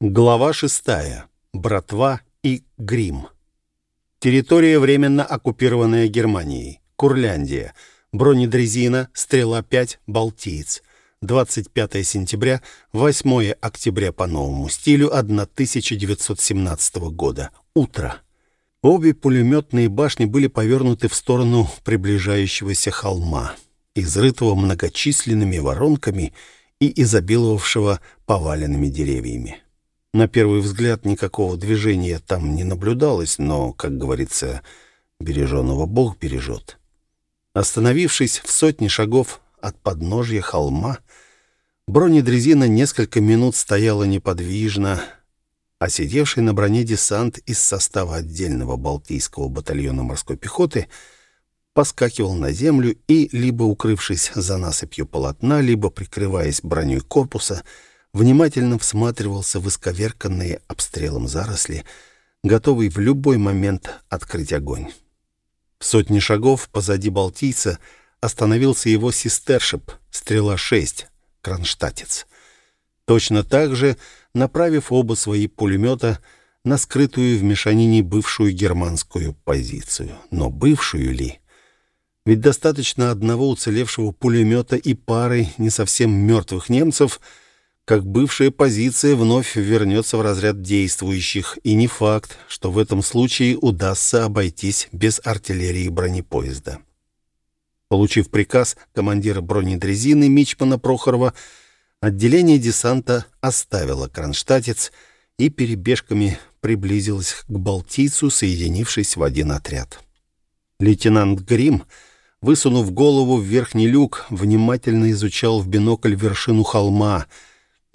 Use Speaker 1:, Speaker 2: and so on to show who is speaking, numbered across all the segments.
Speaker 1: Глава шестая. Братва и грим. Территория, временно оккупированная Германией. Курляндия. Бронедрезина, Стрела-5, Балтиец. 25 сентября, 8 октября по новому стилю 1917 года. Утро. Обе пулеметные башни были повернуты в сторону приближающегося холма, изрытого многочисленными воронками и изобиловавшего поваленными деревьями. На первый взгляд никакого движения там не наблюдалось, но, как говорится, береженного Бог бережет. Остановившись в сотне шагов от подножья холма, бронедрезина несколько минут стояла неподвижно, а сидевший на броне десант из состава отдельного Балтийского батальона морской пехоты поскакивал на землю и, либо укрывшись за насыпью полотна, либо прикрываясь броней корпуса, внимательно всматривался в исковерканные обстрелом заросли, готовый в любой момент открыть огонь. В сотни шагов позади балтийца остановился его сестершип «Стрела-6», кронштадтец. Точно так же, направив оба свои пулемета на скрытую в мешанине бывшую германскую позицию. Но бывшую ли? Ведь достаточно одного уцелевшего пулемета и пары не совсем мертвых немцев — как бывшая позиция вновь вернется в разряд действующих, и не факт, что в этом случае удастся обойтись без артиллерии бронепоезда. Получив приказ командира бронедрезины Мичмана Прохорова, отделение десанта оставило Кронштадтец и перебежками приблизилось к Балтийцу, соединившись в один отряд. Лейтенант Грим, высунув голову в верхний люк, внимательно изучал в бинокль вершину холма —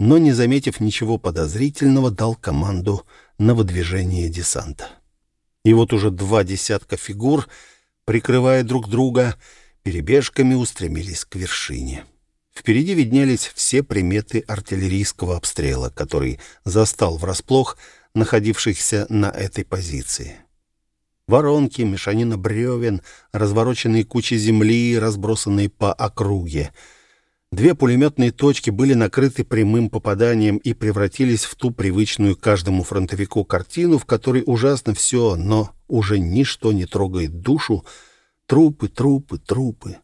Speaker 1: но, не заметив ничего подозрительного, дал команду на выдвижение десанта. И вот уже два десятка фигур, прикрывая друг друга, перебежками устремились к вершине. Впереди виднелись все приметы артиллерийского обстрела, который застал врасплох находившихся на этой позиции. Воронки, мешанина бревен, развороченные кучи земли, разбросанные по округе — Две пулеметные точки были накрыты прямым попаданием и превратились в ту привычную каждому фронтовику картину, в которой ужасно все, но уже ничто не трогает душу. Трупы, трупы, трупы.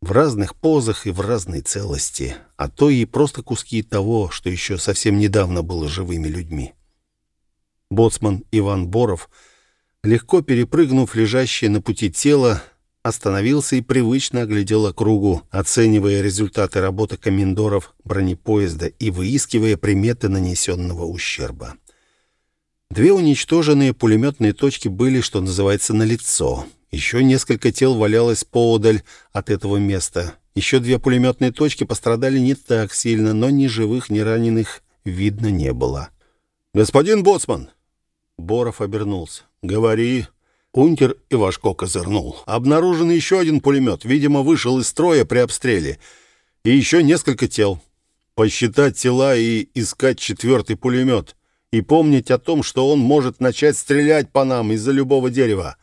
Speaker 1: В разных позах и в разной целости, а то и просто куски того, что еще совсем недавно было живыми людьми. Боцман Иван Боров, легко перепрыгнув лежащее на пути тело, остановился и привычно оглядел округу, оценивая результаты работы комендоров бронепоезда и выискивая приметы нанесенного ущерба. Две уничтоженные пулеметные точки были, что называется, налицо. Еще несколько тел валялось поодаль от этого места. Еще две пулеметные точки пострадали не так сильно, но ни живых, ни раненых видно не было. «Господин Боцман!» Боров обернулся. «Говори!» Унтер Ивашко козырнул. Обнаружен еще один пулемет. Видимо, вышел из строя при обстреле. И еще несколько тел. Посчитать тела и искать четвертый пулемет. И помнить о том, что он может начать стрелять по нам из-за любого дерева.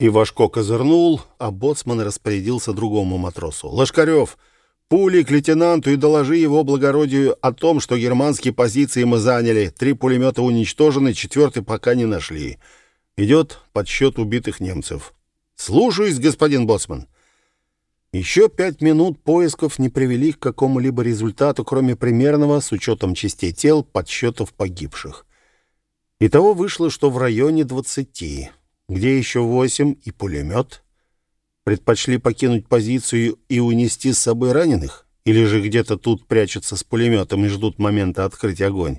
Speaker 1: Ивашко козырнул, а боцман распорядился другому матросу. «Лошкарев, пули к лейтенанту и доложи его благородию о том, что германские позиции мы заняли. Три пулемета уничтожены, четвертый пока не нашли». Идет подсчет убитых немцев. Слушаюсь, господин Боцман. Еще пять минут поисков не привели к какому-либо результату, кроме примерного, с учетом частей тел, подсчетов погибших. Итого вышло, что в районе двадцати, где еще восемь и пулемет. Предпочли покинуть позицию и унести с собой раненых? Или же где-то тут прячутся с пулеметом и ждут момента открыть огонь?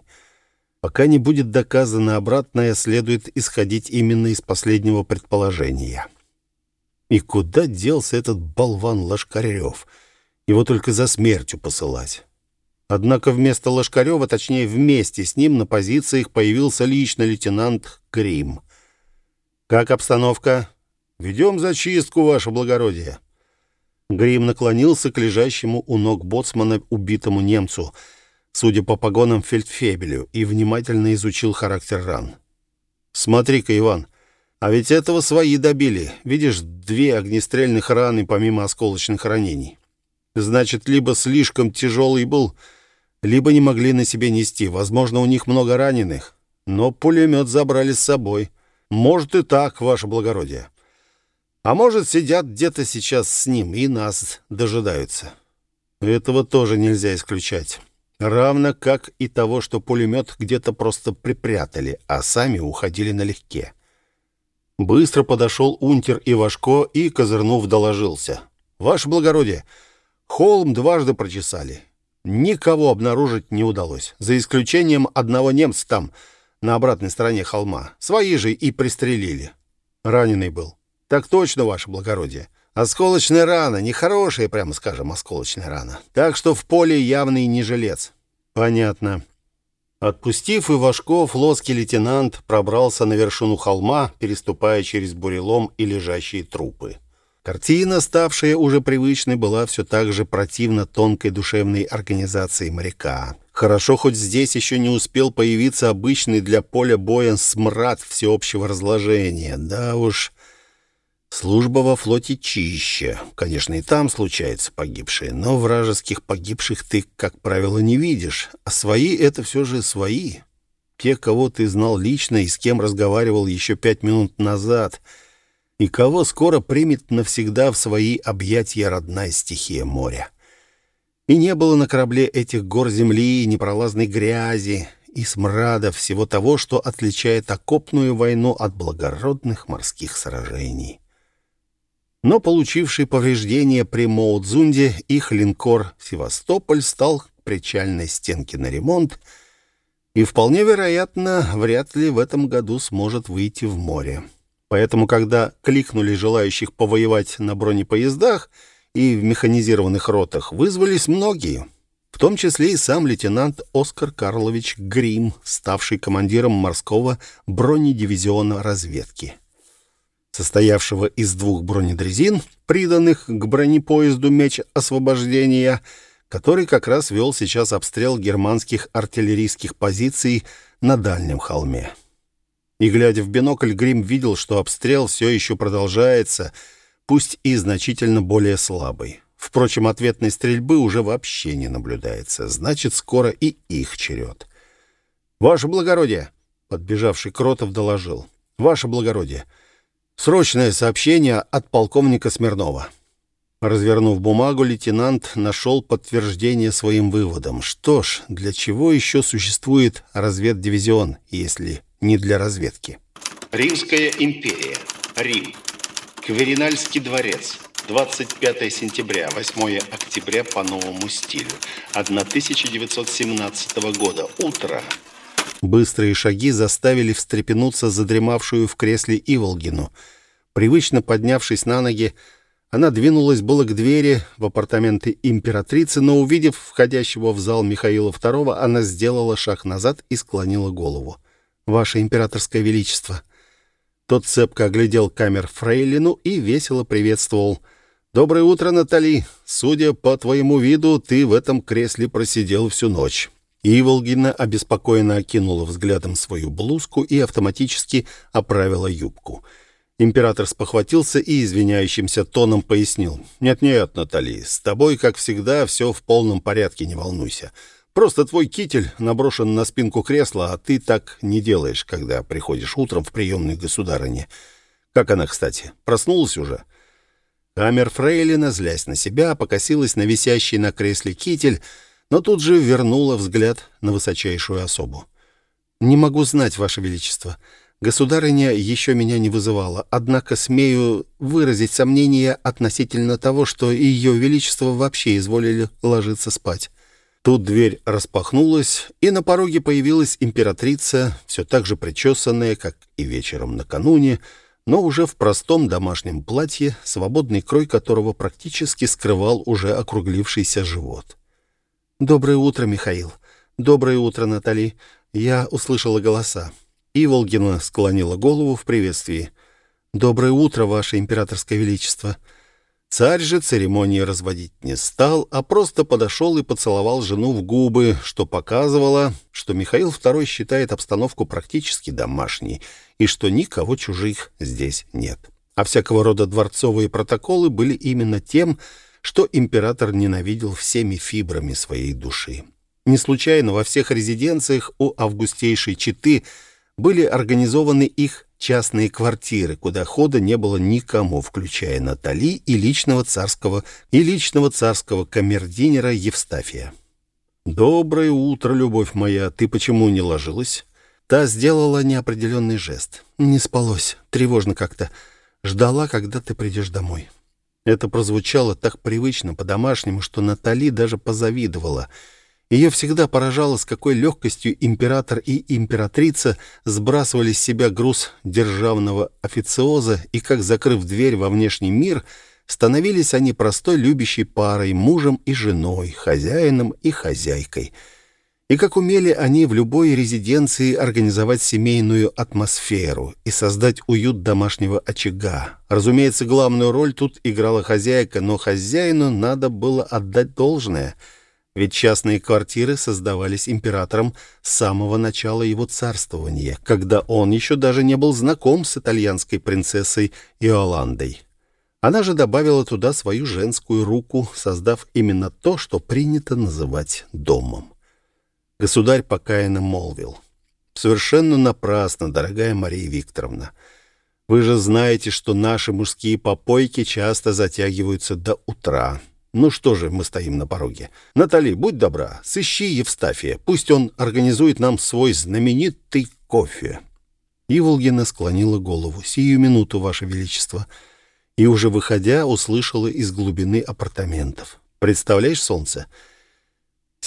Speaker 1: Пока не будет доказано обратное, следует исходить именно из последнего предположения. И куда делся этот болван Лошкарев? Его только за смертью посылать. Однако вместо Лошкарева, точнее вместе с ним, на позициях появился лично лейтенант Грим. «Как обстановка?» «Ведем зачистку, ваше благородие». Грим наклонился к лежащему у ног боцмана убитому немцу — судя по погонам фельдфебелю, и внимательно изучил характер ран. «Смотри-ка, Иван, а ведь этого свои добили. Видишь, две огнестрельных раны помимо осколочных ранений. Значит, либо слишком тяжелый был, либо не могли на себе нести. Возможно, у них много раненых, но пулемет забрали с собой. Может и так, ваше благородие. А может, сидят где-то сейчас с ним и нас дожидаются. Этого тоже нельзя исключать. Равно как и того, что пулемет где-то просто припрятали, а сами уходили налегке. Быстро подошел унтер Ивашко и, козырнув, доложился. «Ваше благородие, холм дважды прочесали. Никого обнаружить не удалось, за исключением одного немца там, на обратной стороне холма. Свои же и пристрелили. Раненый был. Так точно, ваше благородие. Осколочная рана, нехорошая, прямо скажем, осколочная рана. Так что в поле явный не жилец. Понятно. Отпустив Ивашков, лоский лейтенант пробрался на вершину холма, переступая через бурелом и лежащие трупы. Картина, ставшая уже привычной, была все так же противна тонкой душевной организации моряка. Хорошо, хоть здесь еще не успел появиться обычный для поля боя смрад всеобщего разложения. Да уж, служба во флоте чище. Конечно, и там случаются погибшие, но вражеских погибших ты, как правило, не видишь. А свои — это все же свои. Те, кого ты знал лично и с кем разговаривал еще пять минут назад — и кого скоро примет навсегда в свои объятия родная стихия моря. И не было на корабле этих гор земли, непролазной грязи и смрада всего того, что отличает окопную войну от благородных морских сражений. Но получивший повреждения при Моудзунде их линкор «Севастополь» стал к причальной стенке на ремонт и, вполне вероятно, вряд ли в этом году сможет выйти в море. Поэтому, когда кликнули желающих повоевать на бронепоездах и в механизированных ротах, вызвались многие, в том числе и сам лейтенант Оскар Карлович Грим, ставший командиром морского бронедивизиона разведки, состоявшего из двух бронедрезин, приданных к бронепоезду «Меч освобождения», который как раз вел сейчас обстрел германских артиллерийских позиций на дальнем холме. И, глядя в бинокль, Грим видел, что обстрел все еще продолжается, пусть и значительно более слабый. Впрочем, ответной стрельбы уже вообще не наблюдается. Значит, скоро и их черед. «Ваше благородие!» — подбежавший Кротов доложил. «Ваше благородие! Срочное сообщение от полковника Смирнова». Развернув бумагу, лейтенант нашел подтверждение своим выводам. Что ж, для чего еще существует разведдивизион, если не для разведки.
Speaker 2: Римская империя. Рим. Кверинальский дворец. 25 сентября, 8 октября по новому стилю. 1917 года. Утро.
Speaker 1: Быстрые шаги заставили встрепенуться задремавшую в кресле Иволгину. Привычно поднявшись на ноги, она двинулась было к двери в апартаменты императрицы, но, увидев входящего в зал Михаила II, она сделала шаг назад и склонила голову ваше императорское величество». Тот цепко оглядел камер фрейлину и весело приветствовал. «Доброе утро, Натали. Судя по твоему виду, ты в этом кресле просидел всю ночь». Иволгина обеспокоенно окинула взглядом свою блузку и автоматически оправила юбку. Император спохватился и извиняющимся тоном пояснил. «Нет-нет, Натали, с тобой, как всегда, все в полном порядке, не волнуйся. Просто твой китель наброшен на спинку кресла, а ты так не делаешь, когда приходишь утром в приемную государыне. Как она, кстати, проснулась уже?» Камер Фрейлина, злясь на себя, покосилась на висящий на кресле китель, но тут же вернула взгляд на высочайшую особу. «Не могу знать, Ваше Величество. Государыня еще меня не вызывала, однако смею выразить сомнение относительно того, что Ее Величество вообще изволили ложиться спать. Тут дверь распахнулась, и на пороге появилась императрица, все так же причесанная, как и вечером накануне, но уже в простом домашнем платье, свободный крой которого практически скрывал уже округлившийся живот. «Доброе утро, Михаил. Доброе утро, Натали. Я услышала голоса». Иволгина склонила голову в приветствии. «Доброе утро, Ваше Императорское Величество». Царь же церемонии разводить не стал, а просто подошел и поцеловал жену в губы, что показывало, что Михаил II считает обстановку практически домашней и что никого чужих здесь нет. А всякого рода дворцовые протоколы были именно тем, что император ненавидел всеми фибрами своей души. Не случайно во всех резиденциях у августейшей Читы были организованы их частные квартиры, куда хода не было никому, включая Натали и личного царского и личного царского камердинера Евстафия. «Доброе утро, любовь моя. Ты почему не ложилась?» Та сделала неопределенный жест. «Не спалось. Тревожно как-то. Ждала, когда ты придешь домой». Это прозвучало так привычно, по-домашнему, что Натали даже позавидовала — ее всегда поражало, с какой легкостью император и императрица сбрасывали с себя груз державного официоза и как, закрыв дверь во внешний мир, становились они простой любящей парой, мужем и женой, хозяином и хозяйкой. И как умели они в любой резиденции организовать семейную атмосферу и создать уют домашнего очага. Разумеется, главную роль тут играла хозяйка, но хозяину надо было отдать должное — ведь частные квартиры создавались императором с самого начала его царствования, когда он еще даже не был знаком с итальянской принцессой Иоландой. Она же добавила туда свою женскую руку, создав именно то, что принято называть домом. Государь покаянно молвил. «Совершенно напрасно, дорогая Мария Викторовна. Вы же знаете, что наши мужские попойки часто затягиваются до утра». Ну что же мы стоим на пороге? Натали, будь добра, сыщи Евстафия. Пусть он организует нам свой знаменитый кофе. Иволгина склонила голову. «Сию минуту, Ваше Величество!» И уже выходя, услышала из глубины апартаментов. «Представляешь, солнце?»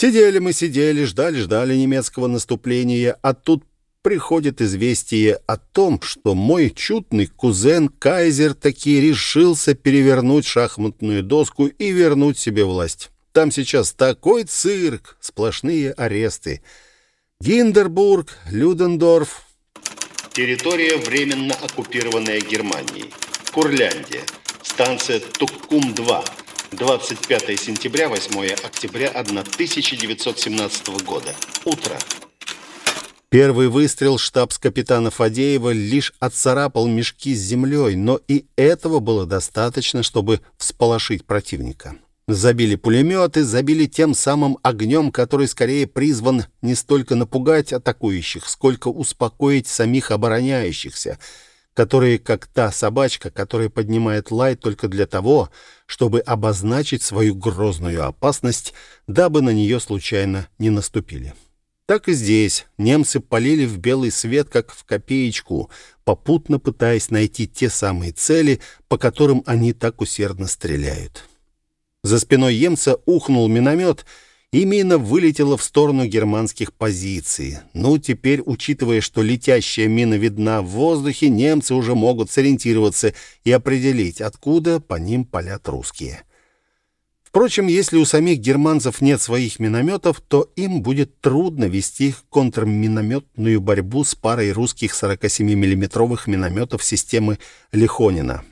Speaker 1: Сидели мы, сидели, ждали-ждали немецкого наступления, а тут приходит известие о том, что мой чудный кузен Кайзер таки решился перевернуть шахматную доску и вернуть себе власть. Там сейчас такой цирк, сплошные аресты. Гиндербург, Людендорф.
Speaker 2: Территория, временно оккупированная Германией. Курляндия. Станция Туккум-2. 25 сентября, 8 октября 1917 года. Утро.
Speaker 1: Первый выстрел штабс-капитана Фадеева лишь отцарапал мешки с землей, но и этого было достаточно, чтобы всполошить противника. Забили пулеметы, забили тем самым огнем, который скорее призван не столько напугать атакующих, сколько успокоить самих обороняющихся, которые, как та собачка, которая поднимает лай только для того, чтобы обозначить свою грозную опасность, дабы на нее случайно не наступили. Так и здесь немцы полили в белый свет, как в копеечку, попутно пытаясь найти те самые цели, по которым они так усердно стреляют. За спиной немца ухнул миномет, и мина вылетела в сторону германских позиций. Ну, теперь, учитывая, что летящая мина видна в воздухе, немцы уже могут сориентироваться и определить, откуда по ним палят русские. Впрочем, если у самих германцев нет своих минометов, то им будет трудно вести контрминометную борьбу с парой русских 47 миллиметровых минометов системы Лихонина.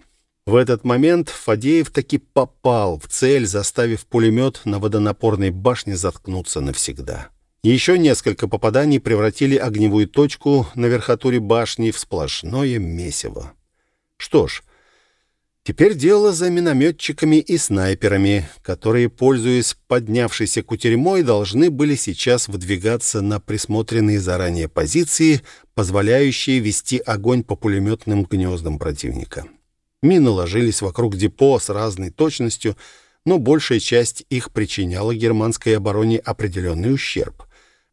Speaker 1: В этот момент Фадеев таки попал в цель, заставив пулемет на водонапорной башне заткнуться навсегда. Еще несколько попаданий превратили огневую точку на верхотуре башни в сплошное месиво. Что ж, Теперь дело за минометчиками и снайперами, которые, пользуясь поднявшейся кутерьмой, должны были сейчас выдвигаться на присмотренные заранее позиции, позволяющие вести огонь по пулеметным гнездам противника. Мины ложились вокруг депо с разной точностью, но большая часть их причиняла германской обороне определенный ущерб.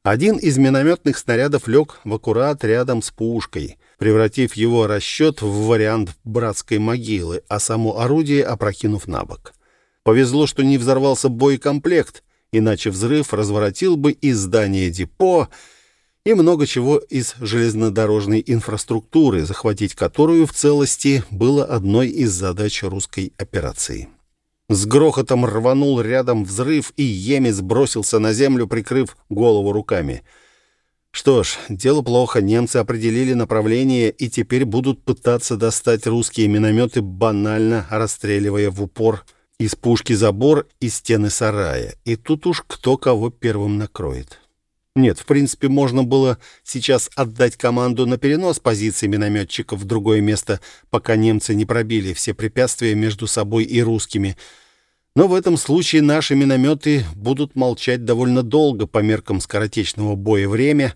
Speaker 1: Один из минометных снарядов лег в аккурат рядом с пушкой — превратив его расчет в вариант братской могилы, а само орудие опрокинув на бок. Повезло, что не взорвался боекомплект, иначе взрыв разворотил бы и здание депо, и много чего из железнодорожной инфраструктуры, захватить которую в целости было одной из задач русской операции. С грохотом рванул рядом взрыв, и Емец бросился на землю, прикрыв голову руками — что ж, дело плохо. Немцы определили направление и теперь будут пытаться достать русские минометы, банально расстреливая в упор из пушки забор и стены сарая. И тут уж кто кого первым накроет. Нет, в принципе, можно было сейчас отдать команду на перенос позиций минометчиков в другое место, пока немцы не пробили все препятствия между собой и русскими. Но в этом случае наши минометы будут молчать довольно долго по меркам скоротечного боя время,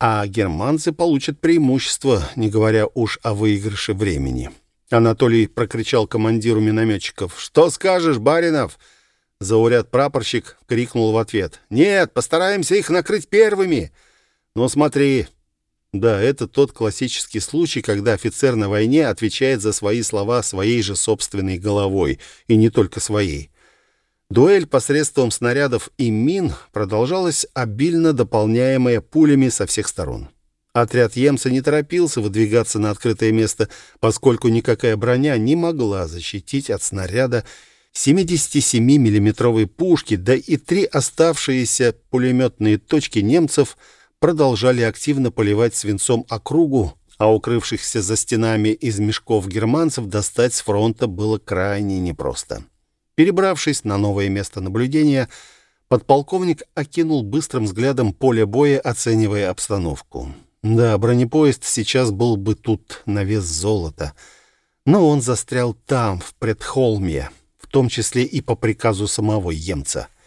Speaker 1: а германцы получат преимущество, не говоря уж о выигрыше времени. Анатолий прокричал командиру минометчиков. «Что скажешь, Баринов?» Зауряд прапорщик крикнул в ответ. «Нет, постараемся их накрыть первыми!» «Ну смотри, да, это тот классический случай, когда офицер на войне отвечает за свои слова своей же собственной головой, и не только своей. Дуэль посредством снарядов и мин продолжалась, обильно дополняемая пулями со всех сторон. Отряд Емса не торопился выдвигаться на открытое место, поскольку никакая броня не могла защитить от снаряда 77 миллиметровой пушки, да и три оставшиеся пулеметные точки немцев – продолжали активно поливать свинцом округу, а укрывшихся за стенами из мешков германцев достать с фронта было крайне непросто. Перебравшись на новое место наблюдения, подполковник окинул быстрым взглядом поле боя, оценивая обстановку. Да, бронепоезд сейчас был бы тут на вес золота, но он застрял там, в предхолме, в том числе и по приказу самого емца —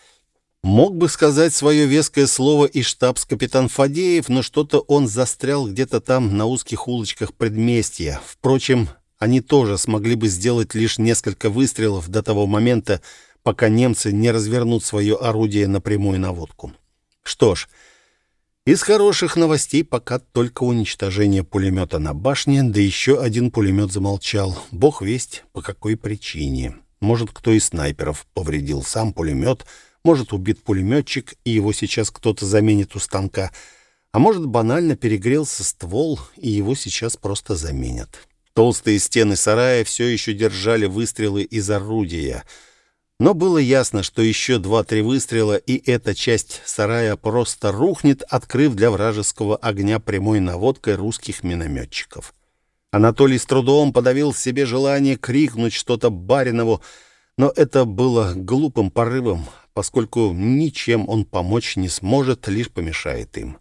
Speaker 1: Мог бы сказать свое веское слово и штабс-капитан Фадеев, но что-то он застрял где-то там на узких улочках предместья. Впрочем, они тоже смогли бы сделать лишь несколько выстрелов до того момента, пока немцы не развернут свое орудие на прямую наводку. Что ж, из хороших новостей пока только уничтожение пулемета на башне, да еще один пулемет замолчал. Бог весть, по какой причине. Может, кто из снайперов повредил сам пулемет, может, убит пулеметчик, и его сейчас кто-то заменит у станка. А может, банально перегрелся ствол, и его сейчас просто заменят. Толстые стены сарая все еще держали выстрелы из орудия. Но было ясно, что еще два-три выстрела, и эта часть сарая просто рухнет, открыв для вражеского огня прямой наводкой русских минометчиков. Анатолий с трудом подавил себе желание крикнуть что-то Баринову, но это было глупым порывом поскольку ничем он помочь не сможет, лишь помешает им.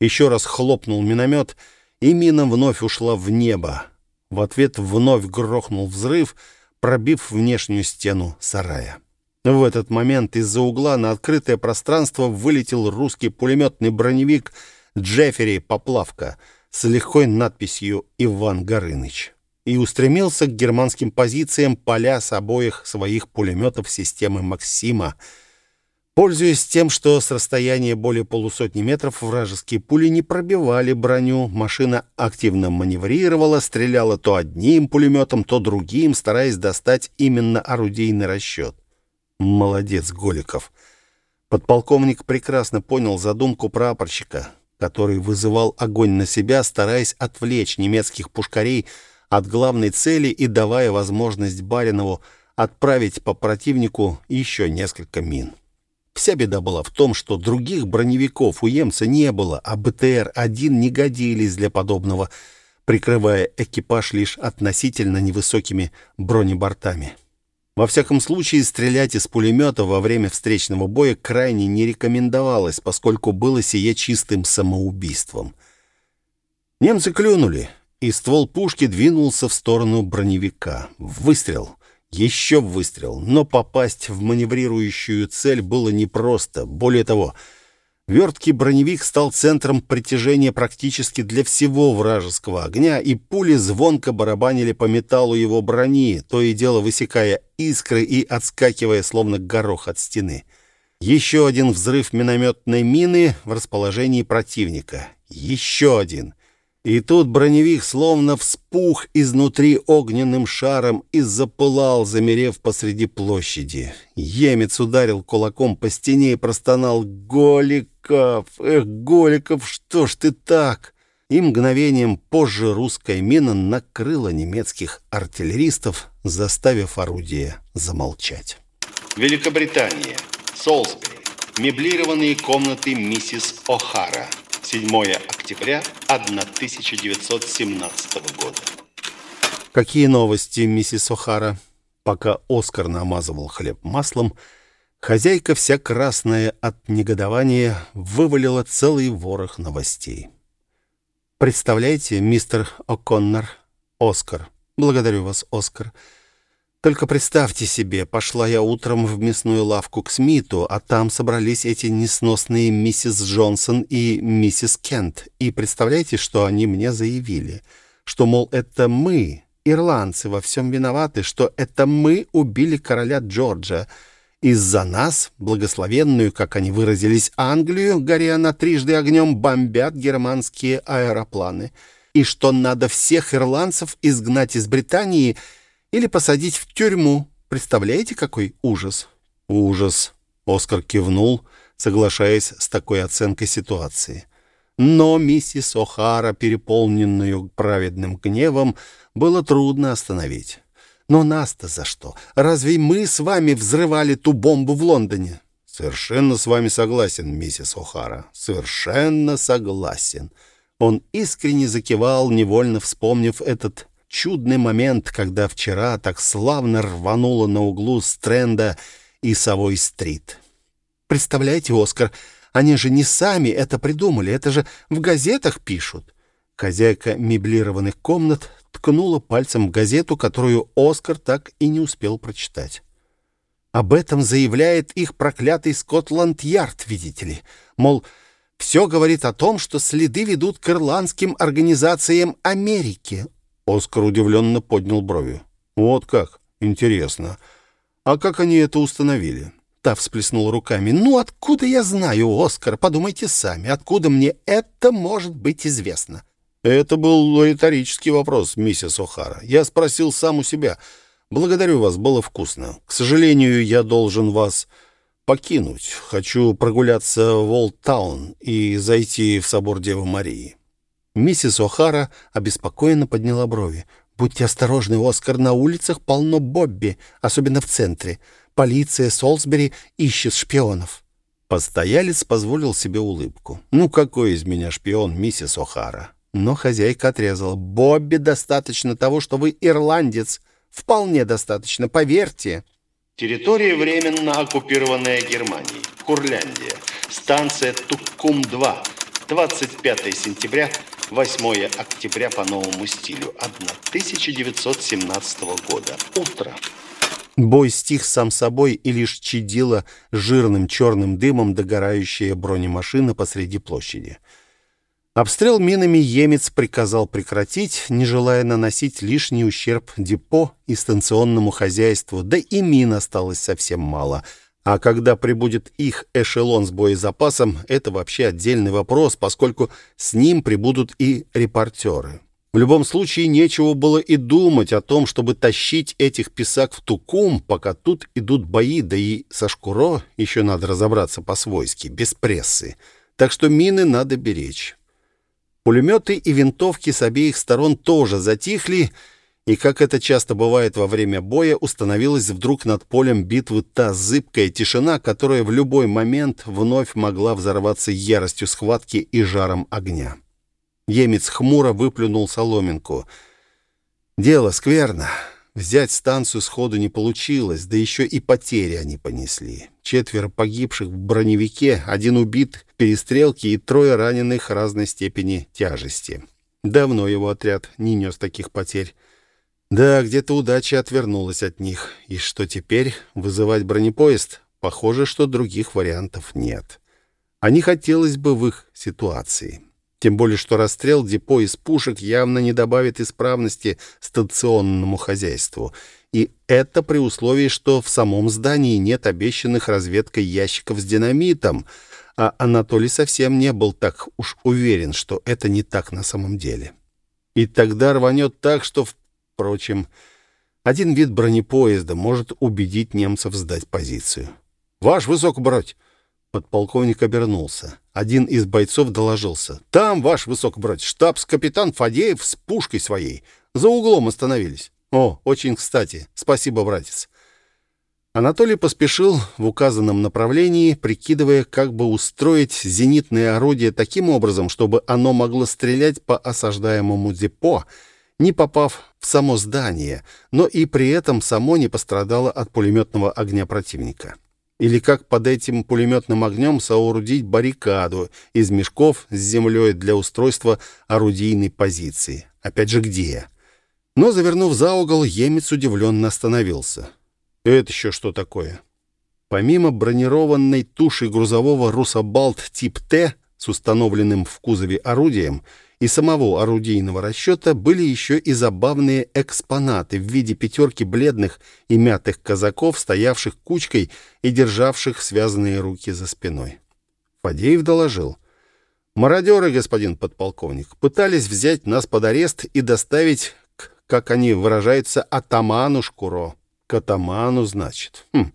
Speaker 1: Еще раз хлопнул миномет, и мина вновь ушла в небо. В ответ вновь грохнул взрыв, пробив внешнюю стену сарая. В этот момент из-за угла на открытое пространство вылетел русский пулеметный броневик «Джеффери Поплавка» с легкой надписью «Иван Горыныч» и устремился к германским позициям поля с обоих своих пулеметов системы «Максима», Пользуясь тем, что с расстояния более полусотни метров вражеские пули не пробивали броню, машина активно маневрировала, стреляла то одним пулеметом, то другим, стараясь достать именно орудийный расчет. Молодец, Голиков. Подполковник прекрасно понял задумку прапорщика, который вызывал огонь на себя, стараясь отвлечь немецких пушкарей от главной цели и давая возможность Баринову отправить по противнику еще несколько мин. Вся беда была в том, что других броневиков у Емца не было, а БТР-1 не годились для подобного, прикрывая экипаж лишь относительно невысокими бронебортами. Во всяком случае, стрелять из пулемета во время встречного боя крайне не рекомендовалось, поскольку было сие чистым самоубийством. Немцы клюнули, и ствол пушки двинулся в сторону броневика. Выстрел — еще выстрел, но попасть в маневрирующую цель было непросто. Более того, верткий броневик стал центром притяжения практически для всего вражеского огня, и пули звонко барабанили по металлу его брони, то и дело высекая искры и отскакивая, словно горох от стены. Еще один взрыв минометной мины в расположении противника. Еще один — и тут броневик словно вспух изнутри огненным шаром и запылал, замерев посреди площади. Емец ударил кулаком по стене и простонал «Голиков! Эх, Голиков, что ж ты так?» И мгновением позже русская мина накрыла немецких артиллеристов, заставив орудие замолчать.
Speaker 2: Великобритания. Солсбери. Меблированные комнаты миссис О'Хара. 7 октября 1917 года.
Speaker 1: Какие новости, миссис О'Хара? Пока Оскар намазывал хлеб маслом, хозяйка вся красная от негодования вывалила целый ворох новостей. Представляете, мистер О'Коннор, Оскар. Благодарю вас, Оскар. Только представьте себе, пошла я утром в мясную лавку к Смиту, а там собрались эти несносные миссис Джонсон и миссис Кент. И представляете, что они мне заявили? Что, мол, это мы, ирландцы, во всем виноваты, что это мы убили короля Джорджа. Из-за нас, благословенную, как они выразились, Англию, горя на трижды огнем, бомбят германские аэропланы. И что надо всех ирландцев изгнать из Британии – или посадить в тюрьму. Представляете, какой ужас?»
Speaker 2: «Ужас», — Оскар кивнул, соглашаясь с такой оценкой ситуации.
Speaker 1: Но миссис О'Хара, переполненную праведным гневом, было трудно остановить. «Но нас-то за что? Разве мы с вами взрывали ту бомбу в Лондоне?»
Speaker 2: «Совершенно с вами согласен, миссис О'Хара.
Speaker 1: Совершенно согласен». Он искренне закивал, невольно вспомнив этот чудный момент, когда вчера так славно рвануло на углу Стрэнда и Совой-стрит. Представляете, Оскар, они же не сами это придумали, это же в газетах пишут. Хозяйка меблированных комнат ткнула пальцем в газету, которую Оскар так и не успел прочитать. Об этом заявляет их проклятый Скотланд-Ярд, видите ли. Мол, все говорит о том, что следы ведут к ирландским организациям Америки.
Speaker 2: Оскар удивленно поднял брови. «Вот как? Интересно. А как они это установили?»
Speaker 1: Та всплеснула руками. «Ну, откуда я знаю, Оскар? Подумайте сами. Откуда мне это может быть известно?»
Speaker 2: «Это был риторический вопрос, миссис О'Хара. Я спросил сам у себя. Благодарю вас, было вкусно. К сожалению, я должен вас покинуть. Хочу прогуляться в Олдтаун и зайти в собор Девы Марии».
Speaker 1: Миссис О'Хара обеспокоенно подняла брови. «Будьте осторожны, Оскар, на улицах полно Бобби, особенно в центре. Полиция Солсбери ищет шпионов».
Speaker 2: Постоялец позволил себе улыбку. «Ну, какой из меня шпион, миссис О'Хара?»
Speaker 1: Но хозяйка отрезала. «Бобби достаточно того, что вы ирландец. Вполне достаточно, поверьте».
Speaker 2: Территория, временно оккупированная Германией. Курляндия. Станция Туккум-2. 25 сентября 8 октября по новому стилю 1917 года. Утро.
Speaker 1: Бой стих сам собой и лишь чадила жирным черным дымом догорающая бронемашина посреди площади. Обстрел минами Емец приказал прекратить, не желая наносить лишний ущерб депо и станционному хозяйству, да и мин осталось совсем мало — а когда прибудет их эшелон с боезапасом, это вообще отдельный вопрос, поскольку с ним прибудут и репортеры. В любом случае, нечего было и думать о том, чтобы тащить этих писак в Тукум, пока тут идут бои, да и со Шкуро еще надо разобраться по-свойски, без прессы. Так что мины надо беречь. Пулеметы и винтовки с обеих сторон тоже затихли, и, как это часто бывает во время боя, установилась вдруг над полем битвы та зыбкая тишина, которая в любой момент вновь могла взорваться яростью схватки и жаром огня. Емец хмуро выплюнул соломинку. «Дело скверно. Взять станцию сходу не получилось, да еще и потери они понесли. Четверо погибших в броневике, один убит в перестрелке и трое раненых разной степени тяжести. Давно его отряд не нес таких потерь». Да, где-то удача отвернулась от них. И что теперь? Вызывать бронепоезд? Похоже, что других вариантов нет. А не хотелось бы в их ситуации. Тем более, что расстрел депо из пушек явно не добавит исправности станционному хозяйству. И это при условии, что в самом здании нет обещанных разведкой ящиков с динамитом, а Анатолий совсем не был так уж уверен, что это не так на самом деле. И тогда рванет так, что Впрочем, один вид бронепоезда может убедить немцев сдать позицию. «Ваш высокобродь!» Подполковник обернулся. Один из бойцов доложился. «Там, ваш высокобродь, штабс-капитан Фадеев с пушкой своей. За углом остановились». «О, очень кстати. Спасибо, братец». Анатолий поспешил в указанном направлении, прикидывая, как бы устроить зенитное орудие таким образом, чтобы оно могло стрелять по осаждаемому депо, не попав в само здание, но и при этом само не пострадало от пулеметного огня противника. Или как под этим пулеметным огнем соорудить баррикаду из мешков с землей для устройства орудийной позиции. Опять же, где? Но, завернув за угол, емец удивленно остановился. «Это еще что такое?» Помимо бронированной туши грузового «Русабалт» тип «Т» с установленным в кузове орудием и самого орудийного расчета, были еще и забавные экспонаты в виде пятерки бледных и мятых казаков, стоявших кучкой и державших связанные руки за спиной. Фадеев доложил. «Мародеры, господин подполковник, пытались взять нас под арест и доставить, как они выражаются, атаману Шкуро. К атаману, значит. Хм».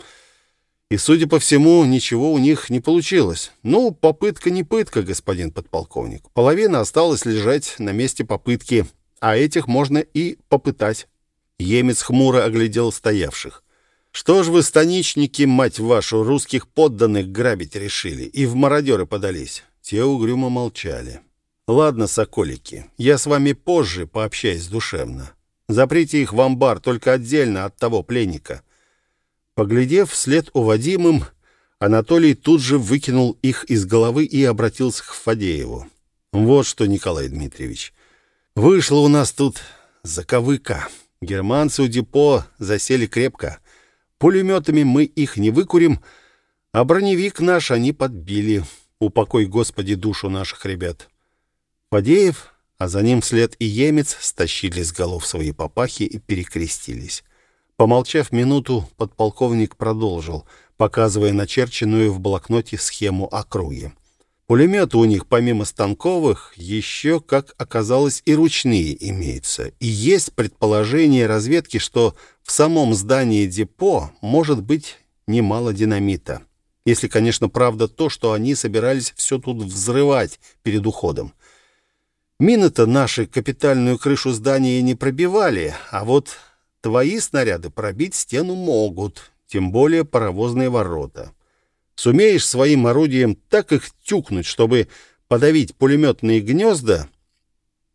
Speaker 1: И, судя по всему, ничего у них не получилось. Ну, попытка не пытка, господин подполковник. Половина осталась лежать на месте попытки, а этих можно и попытать. Емец хмуро оглядел стоявших. «Что ж вы, станичники, мать вашу, русских подданных грабить решили и в мародеры подались?» Те угрюмо молчали. «Ладно, соколики, я с вами позже пообщаюсь душевно. Заприте их в амбар, только отдельно от того пленника. Поглядев вслед уводимым, Анатолий тут же выкинул их из головы и обратился к Фадееву. «Вот что, Николай Дмитриевич, вышло у нас тут заковыка. Германцы у депо засели крепко. Пулеметами мы их не выкурим, а броневик наш они подбили. Упокой, Господи, душу наших ребят». Фадеев, а за ним вслед и емец, стащили с голов свои папахи и перекрестились. Помолчав минуту, подполковник продолжил, показывая начерченную в блокноте схему округи. Пулеметы у них, помимо станковых, еще, как оказалось, и ручные имеются. И есть предположение разведки, что в самом здании депо может быть немало динамита. Если, конечно, правда то, что они собирались все тут взрывать перед уходом. Мины-то наши капитальную крышу здания не пробивали, а вот Твои снаряды пробить стену могут, тем более паровозные ворота. Сумеешь своим орудием так их тюкнуть, чтобы подавить пулеметные гнезда,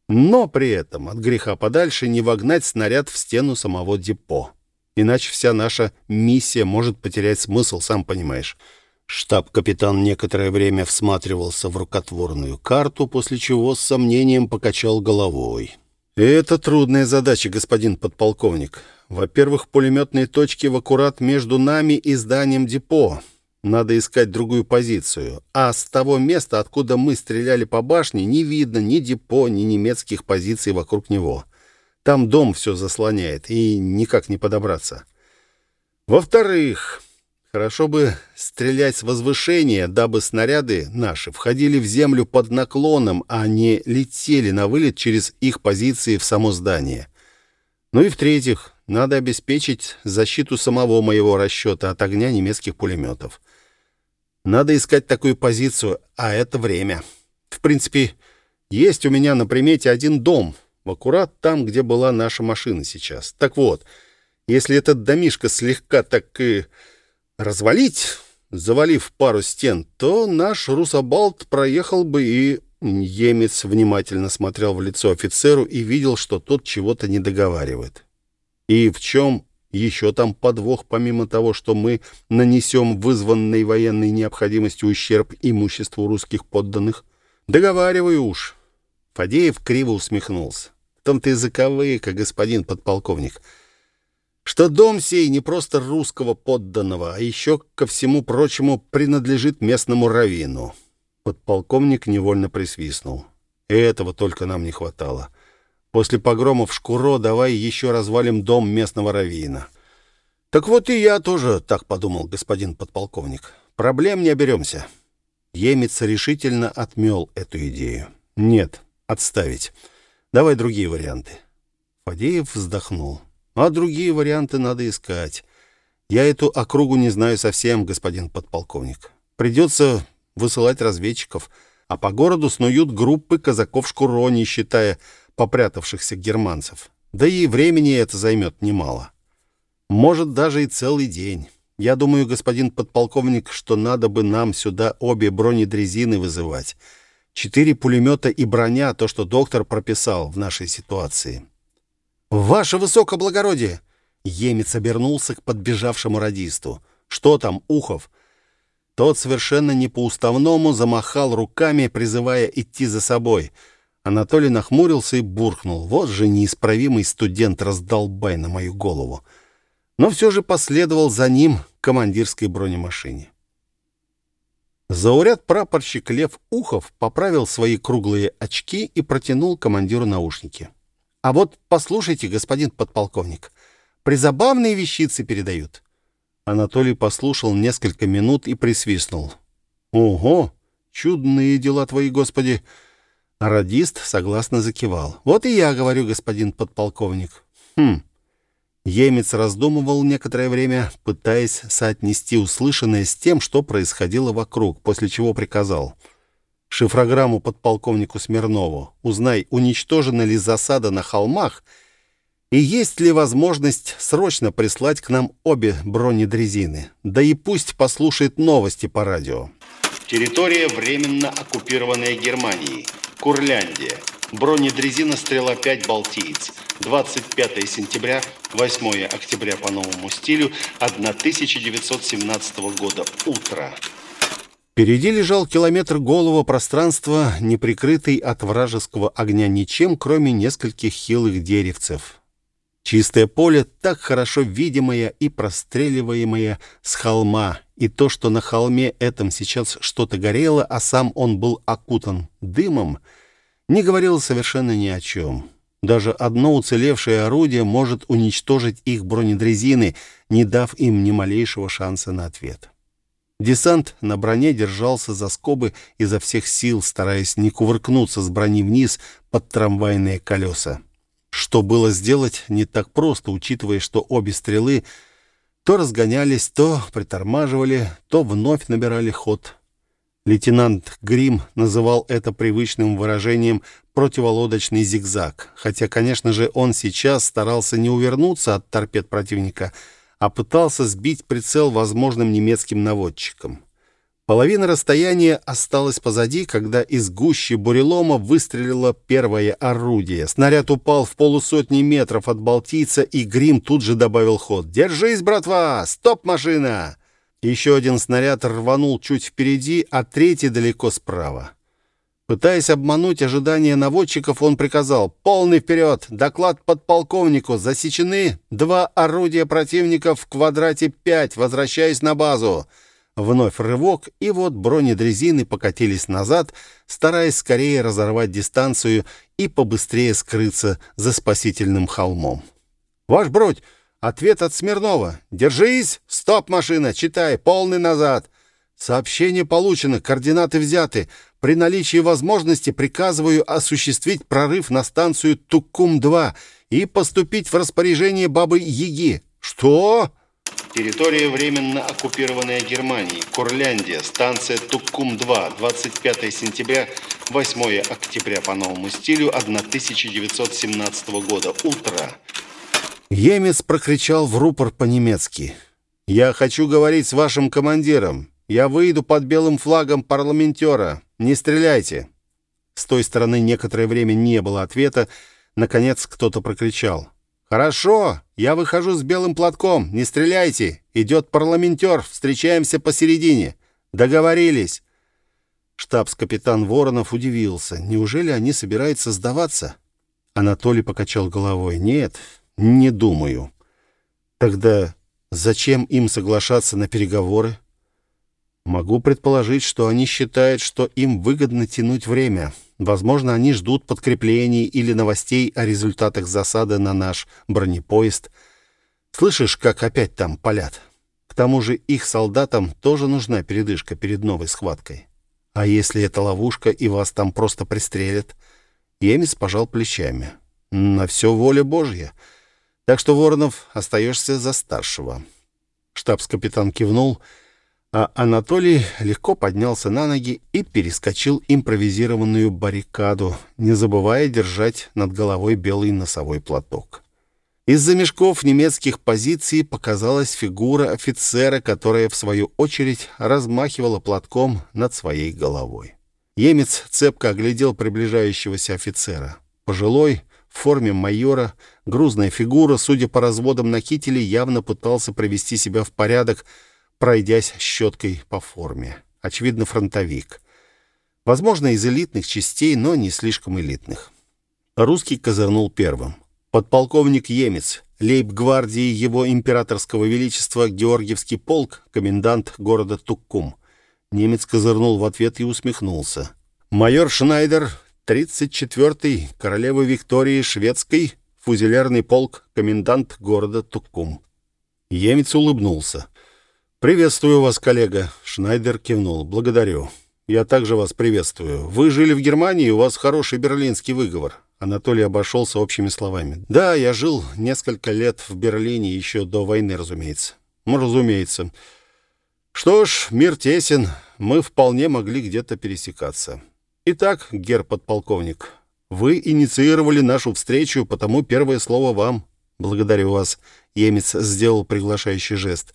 Speaker 1: но при этом от греха подальше не вогнать снаряд в стену самого депо. Иначе вся наша миссия может потерять смысл, сам понимаешь. Штаб-капитан некоторое время всматривался в рукотворную карту, после чего с сомнением покачал головой. «Это трудная задача, господин подполковник. Во-первых, пулеметные точки в аккурат между нами и зданием депо. Надо искать другую позицию. А с того места, откуда мы стреляли по башне, не видно ни депо, ни немецких позиций вокруг него. Там дом все заслоняет, и никак не подобраться. Во-вторых, Хорошо бы стрелять с возвышения, дабы снаряды наши входили в землю под наклоном, а не летели на вылет через их позиции в само здание. Ну и в-третьих, надо обеспечить защиту самого моего расчета от огня немецких пулеметов. Надо искать такую позицию, а это время. В принципе, есть у меня на примете один дом, в аккурат там, где была наша машина сейчас. Так вот, если этот домишко слегка так и развалить, завалив пару стен, то наш русабалт проехал бы и... Емец внимательно смотрел в лицо офицеру и видел, что тот чего-то не договаривает. И в чем еще там подвох, помимо того, что мы нанесем вызванной военной необходимостью ущерб имуществу русских подданных? Договариваю уж. Фадеев криво усмехнулся. В том-то и заковыка, господин подполковник что дом сей не просто русского подданного, а еще, ко всему прочему, принадлежит местному раввину. Подполковник невольно присвистнул. Этого только нам не хватало. После погрома в Шкуро давай еще развалим дом местного раввина. Так вот и я тоже так подумал, господин подполковник. Проблем не оберемся. Емец решительно отмел эту идею. Нет, отставить. Давай другие варианты. Фадеев вздохнул. А другие варианты надо искать. Я эту округу не знаю совсем, господин подполковник. Придется высылать разведчиков, а по городу снуют группы казаков-шкуро, не считая попрятавшихся германцев. Да и времени это займет немало. Может, даже и целый день. Я думаю, господин подполковник, что надо бы нам сюда обе бронедрезины вызывать. Четыре пулемета и броня — то, что доктор прописал в нашей ситуации. «Ваше высокоблагородие!» Емец обернулся к подбежавшему радисту. «Что там, Ухов?» Тот совершенно не по-уставному замахал руками, призывая идти за собой. Анатолий нахмурился и буркнул. Вот же неисправимый студент-раздолбай на мою голову. Но все же последовал за ним к командирской бронемашине. Зауряд прапорщик Лев Ухов поправил свои круглые очки и протянул командиру наушники. «А вот послушайте, господин подполковник, призабавные вещицы передают». Анатолий послушал несколько минут и присвистнул. «Ого! Чудные дела твои, Господи!» радист согласно закивал. «Вот и я говорю, господин подполковник». «Хм». Емец раздумывал некоторое время, пытаясь соотнести услышанное с тем, что происходило вокруг, после чего приказал. «Шифрограмму подполковнику Смирнову. Узнай, уничтожена ли засада на холмах и есть ли возможность срочно прислать к нам обе бронедрезины. Да и пусть послушает новости по радио».
Speaker 2: Территория, временно оккупированная Германией. Курляндия. Бронедрезина «Стрела-5» «Балтиец». 25 сентября, 8 октября по новому стилю 1917 года. Утро.
Speaker 1: Впереди лежал километр голого пространства, не прикрытый от вражеского огня ничем, кроме нескольких хилых деревцев. Чистое поле, так хорошо видимое и простреливаемое с холма, и то, что на холме этом сейчас что-то горело, а сам он был окутан дымом, не говорило совершенно ни о чем. Даже одно уцелевшее орудие может уничтожить их бронедрезины, не дав им ни малейшего шанса на ответ. Десант на броне держался за скобы изо всех сил, стараясь не кувыркнуться с брони вниз под трамвайные колеса что было сделать не так просто, учитывая, что обе стрелы то разгонялись, то притормаживали, то вновь набирали ход. Лейтенант Грим называл это привычным выражением «противолодочный зигзаг», хотя, конечно же, он сейчас старался не увернуться от торпед противника, а пытался сбить прицел возможным немецким наводчикам. Половина расстояния осталась позади, когда из гущи бурелома выстрелило первое орудие. Снаряд упал в полусотни метров от Балтийца, и Грим тут же добавил ход. «Держись, братва! Стоп, машина!» Еще один снаряд рванул чуть впереди, а третий далеко справа. Пытаясь обмануть ожидания наводчиков, он приказал «Полный вперед! Доклад подполковнику! Засечены два орудия противника в квадрате 5, возвращаясь на базу!» Вновь рывок, и вот бронедрезины покатились назад, стараясь скорее разорвать дистанцию и побыстрее скрыться за спасительным холмом. «Ваш бродь! Ответ от Смирнова! Держись! Стоп, машина! Читай! Полный назад!» «Сообщение получено, координаты взяты. При наличии возможности приказываю осуществить прорыв на станцию Туккум-2 и поступить в распоряжение Бабы-Яги». «Что?»
Speaker 2: Территория, временно оккупированная Германией. Курляндия. Станция Туккум-2. 25 сентября, 8 октября по новому стилю 1917 года. Утро.
Speaker 1: Емец прокричал в рупор по-немецки. «Я хочу говорить с вашим командиром. Я выйду под белым флагом парламентера. Не стреляйте!» С той стороны некоторое время не было ответа. Наконец кто-то прокричал. «Хорошо, я выхожу с белым платком. Не стреляйте. Идет парламентер. Встречаемся посередине. Договорились». Штабс-капитан Воронов удивился. Неужели они собираются сдаваться? Анатолий покачал головой. «Нет, не думаю». «Тогда зачем им соглашаться на переговоры?» «Могу предположить, что они считают, что им выгодно тянуть время». Возможно, они ждут подкреплений или новостей о результатах засады на наш бронепоезд. Слышишь, как опять там палят? К тому же их солдатам тоже нужна передышка перед новой схваткой. А если это ловушка, и вас там просто пристрелят? Емис пожал плечами. На все воля Божья. Так что, Воронов, остаешься за старшего. Штабс-капитан кивнул а Анатолий легко поднялся на ноги и перескочил импровизированную баррикаду, не забывая держать над головой белый носовой платок. Из-за мешков немецких позиций показалась фигура офицера, которая, в свою очередь, размахивала платком над своей головой. Емец цепко оглядел приближающегося офицера. Пожилой, в форме майора, грузная фигура, судя по разводам на кителе, явно пытался привести себя в порядок, пройдясь щеткой по форме. Очевидно, фронтовик. Возможно, из элитных частей, но не слишком элитных. Русский козырнул первым. Подполковник Емец, лейб-гвардии его императорского величества Георгиевский полк, комендант города Туккум. Немец козырнул в ответ и усмехнулся. Майор Шнайдер, 34-й, королевы Виктории Шведской, фузелярный полк, комендант города Туккум. Емец улыбнулся. «Приветствую вас, коллега», — Шнайдер кивнул. «Благодарю. Я также вас приветствую. Вы жили в Германии, у вас хороший берлинский выговор». Анатолий обошелся общими словами. «Да, я жил несколько лет в Берлине, еще до войны, разумеется». «Ну, разумеется. Что ж, мир тесен, мы вполне могли где-то пересекаться. Итак, гер подполковник, вы инициировали нашу встречу, потому первое слово вам. Благодарю вас». Емец сделал приглашающий жест.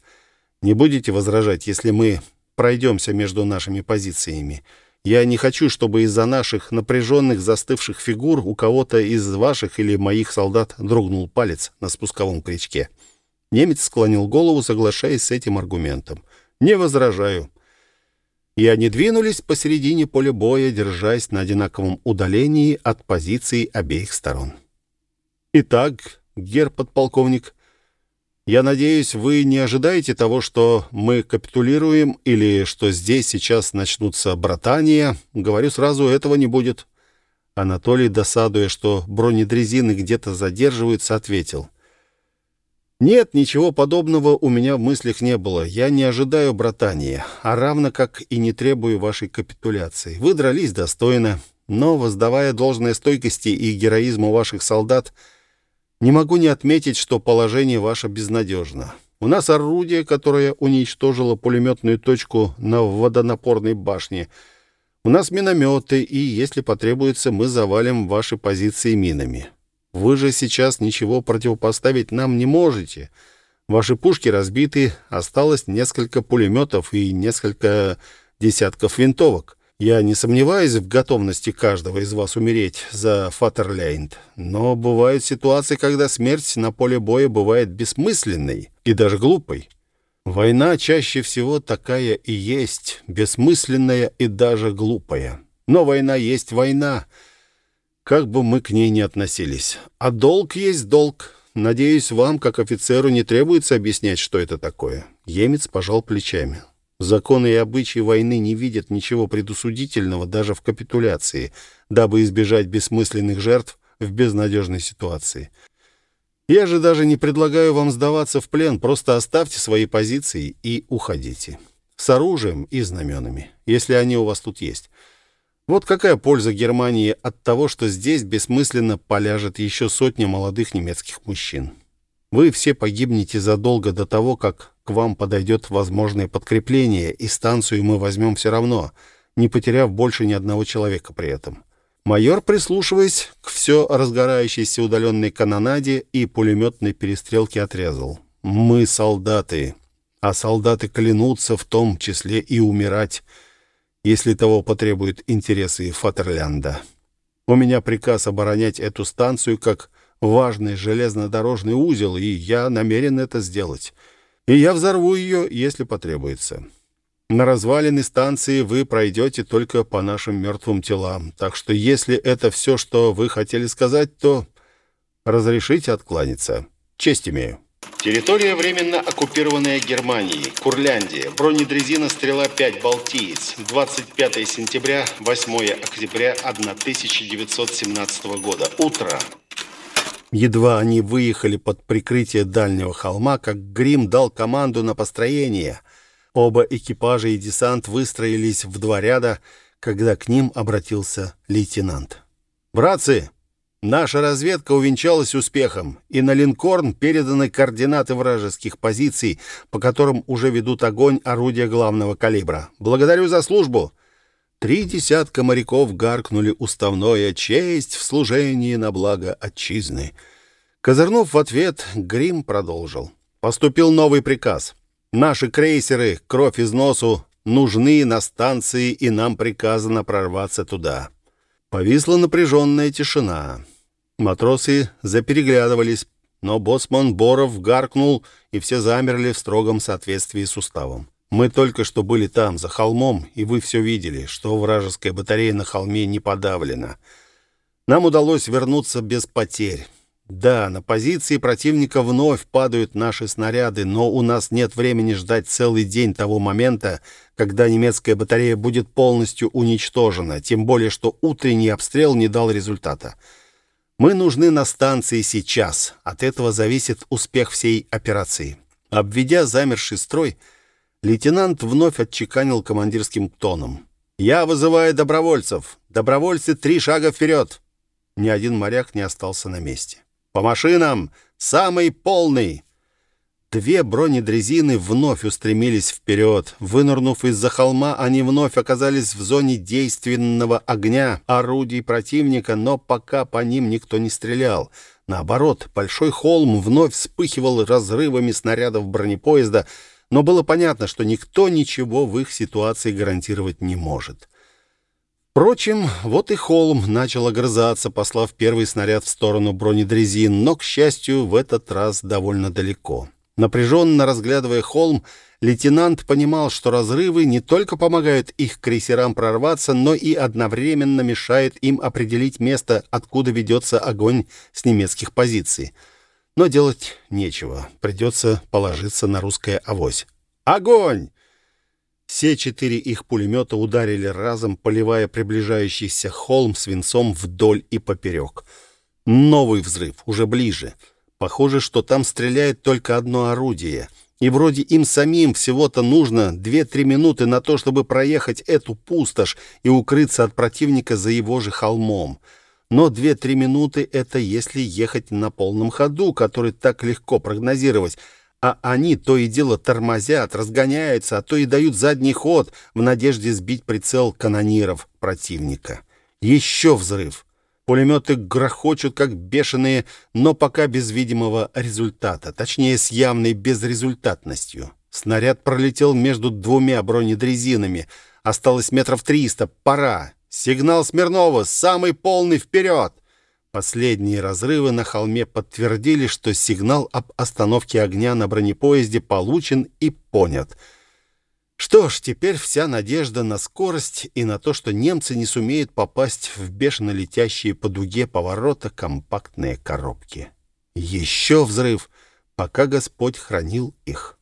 Speaker 1: «Не будете возражать, если мы пройдемся между нашими позициями?» Я не хочу, чтобы из-за наших напряженных застывших фигур у кого-то из ваших или моих солдат дрогнул палец на спусковом крючке». Немец склонил голову, соглашаясь с этим аргументом. «Не возражаю». И они двинулись посередине поля боя, держась на одинаковом удалении от позиций обеих сторон. «Итак, гер-подполковник, я надеюсь, вы не ожидаете того, что мы капитулируем или что здесь сейчас начнутся братания. Говорю сразу, этого не будет». Анатолий, досадуя, что бронедрезины где-то задерживаются, ответил. «Нет, ничего подобного у меня в мыслях не было. Я не ожидаю братания, а равно как и не требую вашей капитуляции. Вы дрались достойно, но, воздавая должное стойкости и героизму ваших солдат, — не могу не отметить, что положение ваше безнадежно. У нас орудие, которое уничтожило пулеметную точку на водонапорной башне. У нас минометы, и, если потребуется, мы завалим ваши позиции минами. Вы же сейчас ничего противопоставить нам не можете. Ваши пушки разбиты, осталось несколько пулеметов и несколько десятков винтовок. Я не сомневаюсь в готовности каждого из вас умереть за Фатерляйнд, но бывают ситуации, когда смерть на поле боя бывает бессмысленной и даже глупой. Война чаще всего такая и есть, бессмысленная и даже глупая. Но война есть война, как бы мы к ней ни относились. А долг есть долг. Надеюсь, вам, как офицеру, не требуется объяснять, что это такое. Емец пожал плечами. Законы и обычаи войны не видят ничего предусудительного даже в капитуляции, дабы избежать бессмысленных жертв в безнадежной ситуации. Я же даже не предлагаю вам сдаваться в плен, просто оставьте свои позиции и уходите. С оружием и знаменами, если они у вас тут есть. Вот какая польза Германии от того, что здесь бессмысленно поляжет еще сотня молодых немецких мужчин. Вы все погибнете задолго до того, как к вам подойдет возможное подкрепление, и станцию мы возьмем все равно, не потеряв больше ни одного человека при этом». Майор, прислушиваясь к все разгорающейся удаленной канонаде и пулеметной перестрелке, отрезал. «Мы солдаты, а солдаты клянутся в том числе и умирать, если того потребуют интересы Фатерлянда. У меня приказ оборонять эту станцию как важный железнодорожный узел, и я намерен это сделать. И я взорву ее, если потребуется. На развалины станции вы пройдете только по нашим мертвым телам. Так что если это все, что вы хотели сказать, то разрешите откланяться. Честь имею. Территория, временно оккупированная Германией. Курляндия. Бронедрезина «Стрела-5» «Балтиец». 25 сентября, 8 октября 1917 года. Утро. Едва они выехали под прикрытие дальнего холма, как Грим дал команду на построение. Оба экипажа и десант выстроились в два ряда, когда к ним обратился лейтенант. «Братцы, наша разведка увенчалась успехом, и на линкорн переданы координаты вражеских позиций, по которым уже ведут огонь орудия главного калибра. Благодарю за службу!» Три десятка моряков гаркнули уставное «Честь в служении на благо отчизны». Козырнув в ответ, Грим продолжил. Поступил новый приказ. Наши крейсеры, кровь из носу, нужны на станции, и нам приказано прорваться туда. Повисла напряженная тишина. Матросы запереглядывались, но боцман Боров гаркнул, и все замерли в строгом соответствии с уставом. Мы только что были там, за холмом, и вы все видели, что вражеская батарея на холме не подавлена. Нам удалось вернуться без потерь. Да, на позиции противника вновь падают наши снаряды, но у нас нет времени ждать целый день того момента, когда немецкая батарея будет полностью уничтожена, тем более что утренний обстрел не дал результата. Мы нужны на станции сейчас. От этого зависит успех всей операции. Обведя замерший строй, лейтенант вновь отчеканил командирским тоном. «Я вызываю добровольцев. Добровольцы три шага вперед!» Ни один моряк не остался на месте. «По машинам! Самый полный!» Две бронедрезины вновь устремились вперед. Вынырнув из-за холма, они вновь оказались в зоне действенного огня орудий противника, но пока по ним никто не стрелял. Наоборот, большой холм вновь вспыхивал разрывами снарядов бронепоезда, но было понятно, что никто ничего в их ситуации гарантировать не может. Впрочем, вот и холм начал огрызаться, послав первый снаряд в сторону бронедрезин, но, к счастью, в этот раз довольно далеко. Напряженно разглядывая холм, лейтенант понимал, что разрывы не только помогают их крейсерам прорваться, но и одновременно мешают им определить место, откуда ведется огонь с немецких позиций. Но делать нечего, придется положиться на русское авось. «Огонь!» Все четыре их пулемета ударили разом, поливая приближающийся холм свинцом вдоль и поперек. Новый взрыв, уже ближе. Похоже, что там стреляет только одно орудие. И вроде им самим всего-то нужно 2-3 минуты на то, чтобы проехать эту пустошь и укрыться от противника за его же холмом. Но 2-3 минуты — это если ехать на полном ходу, который так легко прогнозировать — а они то и дело тормозят, разгоняются, а то и дают задний ход в надежде сбить прицел канониров противника. Еще взрыв. Пулеметы грохочут, как бешеные, но пока без видимого результата, точнее, с явной безрезультатностью. Снаряд пролетел между двумя бронедрезинами. Осталось метров триста. Пора. Сигнал Смирнова. Самый полный вперед. Последние разрывы на холме подтвердили, что сигнал об остановке огня на бронепоезде получен и понят. Что ж, теперь вся надежда на скорость и на то, что немцы не сумеют попасть в бешено летящие по дуге поворота компактные коробки. Еще взрыв, пока Господь хранил их.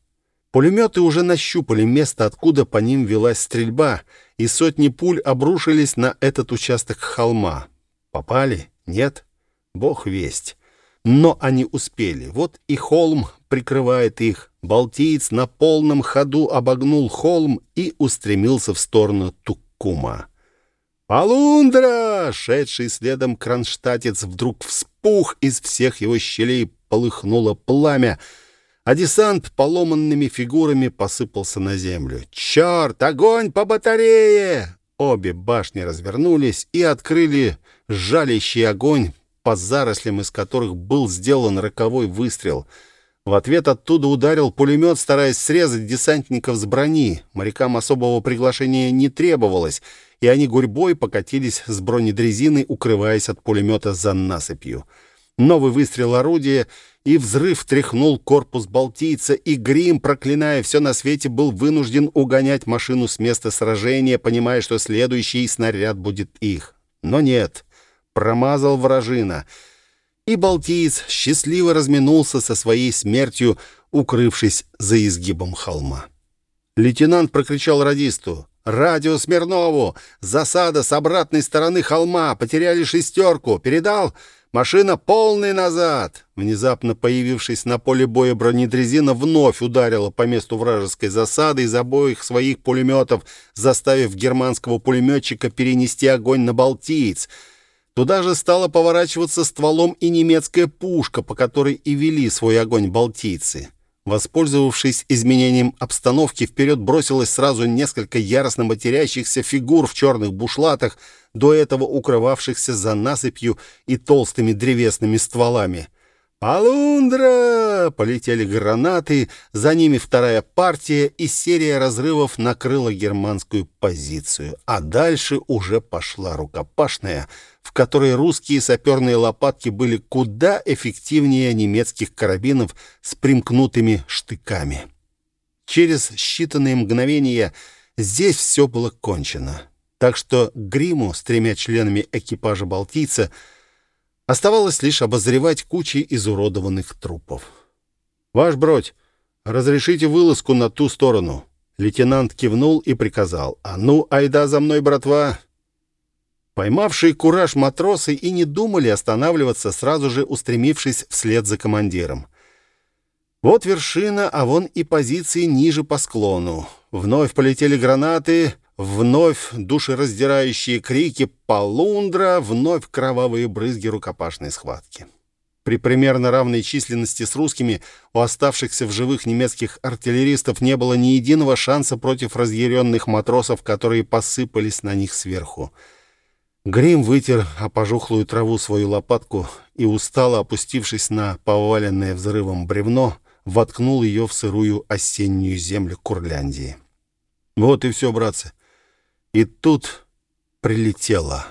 Speaker 1: Пулеметы уже нащупали место, откуда по ним велась стрельба, и сотни пуль обрушились на этот участок холма. Попали? Нет? Бог весть. Но они успели. Вот и холм прикрывает их. Балтиец на полном ходу обогнул холм и устремился в сторону Туккума. «Полундра!» — шедший следом кронштадтец вдруг вспух, из всех его щелей полыхнуло пламя, а десант поломанными фигурами посыпался на землю. «Черт! Огонь по батарее!» Обе башни развернулись и открыли жалящий огонь по зарослям, из которых был сделан роковой выстрел. В ответ оттуда ударил пулемет, стараясь срезать десантников с брони. Морякам особого приглашения не требовалось, и они гурьбой покатились с бронедрезины, укрываясь от пулемета за насыпью. Новый выстрел орудия, и взрыв тряхнул корпус Балтийца, и Грим, проклиная все на свете, был вынужден угонять машину с места сражения, понимая, что следующий снаряд будет их. Но нет промазал вражина, и Балтиец счастливо разминулся со своей смертью, укрывшись за изгибом холма. Лейтенант прокричал радисту. «Радио Смирнову! Засада с обратной стороны холма! Потеряли шестерку! Передал? Машина полный назад!» Внезапно появившись на поле боя бронедрезина вновь ударила по месту вражеской засады из обоих своих пулеметов, заставив германского пулеметчика перенести огонь на Балтиец — Туда же стала поворачиваться стволом и немецкая пушка, по которой и вели свой огонь балтийцы. Воспользовавшись изменением обстановки, вперед бросилось сразу несколько яростно матерящихся фигур в черных бушлатах, до этого укрывавшихся за насыпью и толстыми древесными стволами. «Полундра!» Полетели гранаты, за ними вторая партия, и серия разрывов накрыла германскую позицию. А дальше уже пошла рукопашная, в которой русские саперные лопатки были куда эффективнее немецких карабинов с примкнутыми штыками. Через считанные мгновения здесь все было кончено. Так что Гриму с тремя членами экипажа «Балтийца» оставалось лишь обозревать кучи изуродованных трупов. «Ваш бродь, разрешите вылазку на ту сторону?» Лейтенант кивнул и приказал. «А ну, айда за мной, братва!» Поймавшие кураж матросы и не думали останавливаться, сразу же устремившись вслед за командиром. Вот вершина, а вон и позиции ниже по склону. Вновь полетели гранаты, вновь душераздирающие крики «Полундра», вновь кровавые брызги рукопашной схватки. При примерно равной численности с русскими у оставшихся в живых немецких артиллеристов не было ни единого шанса против разъяренных матросов, которые посыпались на них сверху. Грим вытер о пожухлую траву свою лопатку и, устало опустившись на поваленное взрывом бревно, воткнул ее в сырую осеннюю землю Курляндии. Вот и все, братцы. И тут прилетело.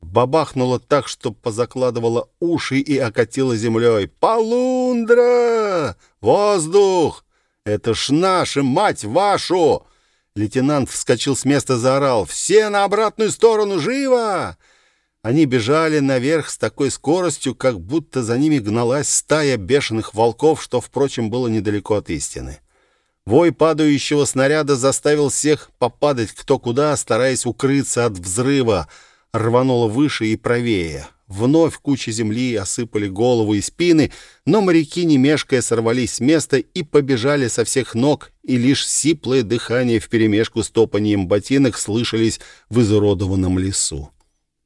Speaker 1: Бабахнуло так, что позакладывало уши и окатило землей. «Полундра! Воздух! Это ж наша, мать вашу!» Лейтенант вскочил с места, заорал. «Все на обратную сторону! Живо!» Они бежали наверх с такой скоростью, как будто за ними гналась стая бешеных волков, что, впрочем, было недалеко от истины. Вой падающего снаряда заставил всех попадать кто куда, стараясь укрыться от взрыва. Рвануло выше и правее. Вновь кучи земли осыпали голову и спины, но моряки, не мешкая, сорвались с места и побежали со всех ног, и лишь сиплое дыхание вперемешку с топанием ботинок слышались в изуродованном лесу.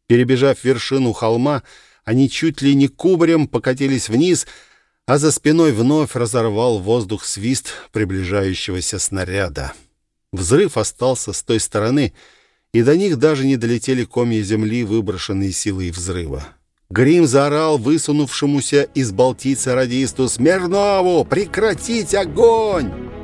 Speaker 1: Перебежав вершину холма, они чуть ли не кубарем покатились вниз, а за спиной вновь разорвал воздух свист приближающегося снаряда. Взрыв остался с той стороны — и до них даже не долетели комья земли, выброшенные силой взрыва. Грим заорал высунувшемуся из Балтийца радисту «Смирнову! Прекратить огонь!»